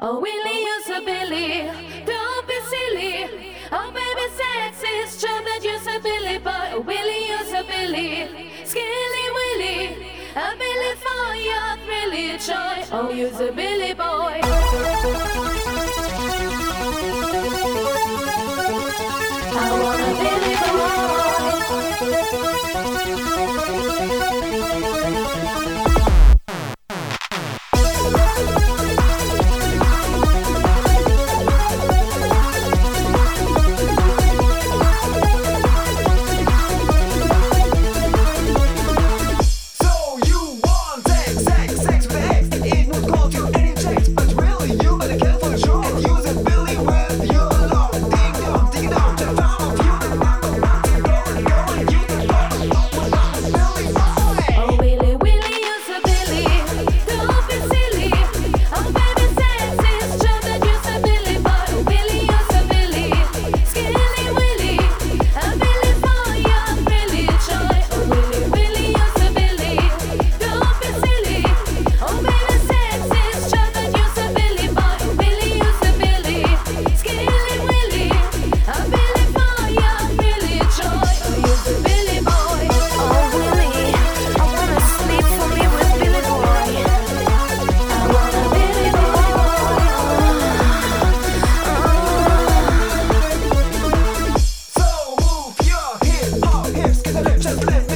Oh, Willie, you're a Billy, don't be silly. Oh, baby, sex is true that you're a Billy, but oh, Willie, you're a Billy. Skilly Willy, a Billy for your thrilly joy. Oh, you're a Billy boy. Excellent, play.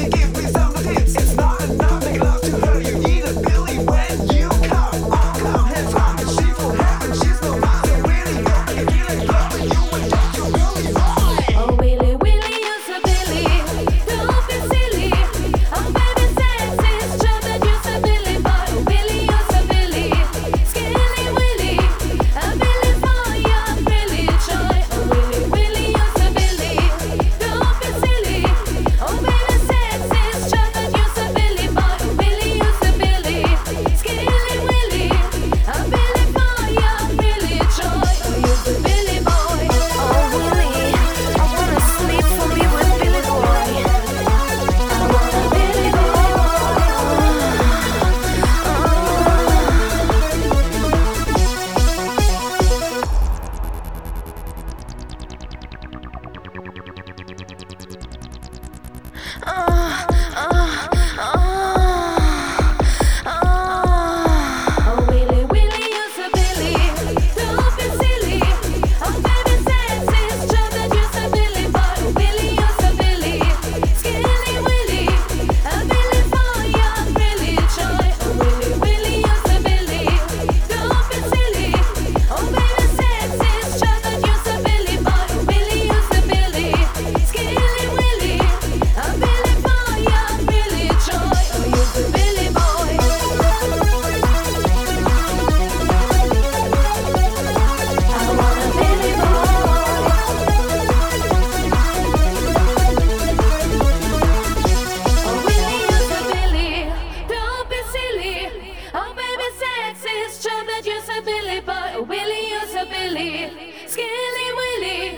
a Billy boy, Willie, you's a Billy. Skilly Willy,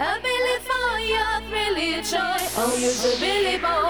a Billy for your thrilly joy. Oh, you's a Billy boy.